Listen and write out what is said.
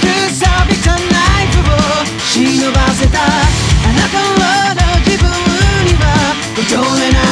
く錆びナイフを忍ばせた。あなたの自分には衰めない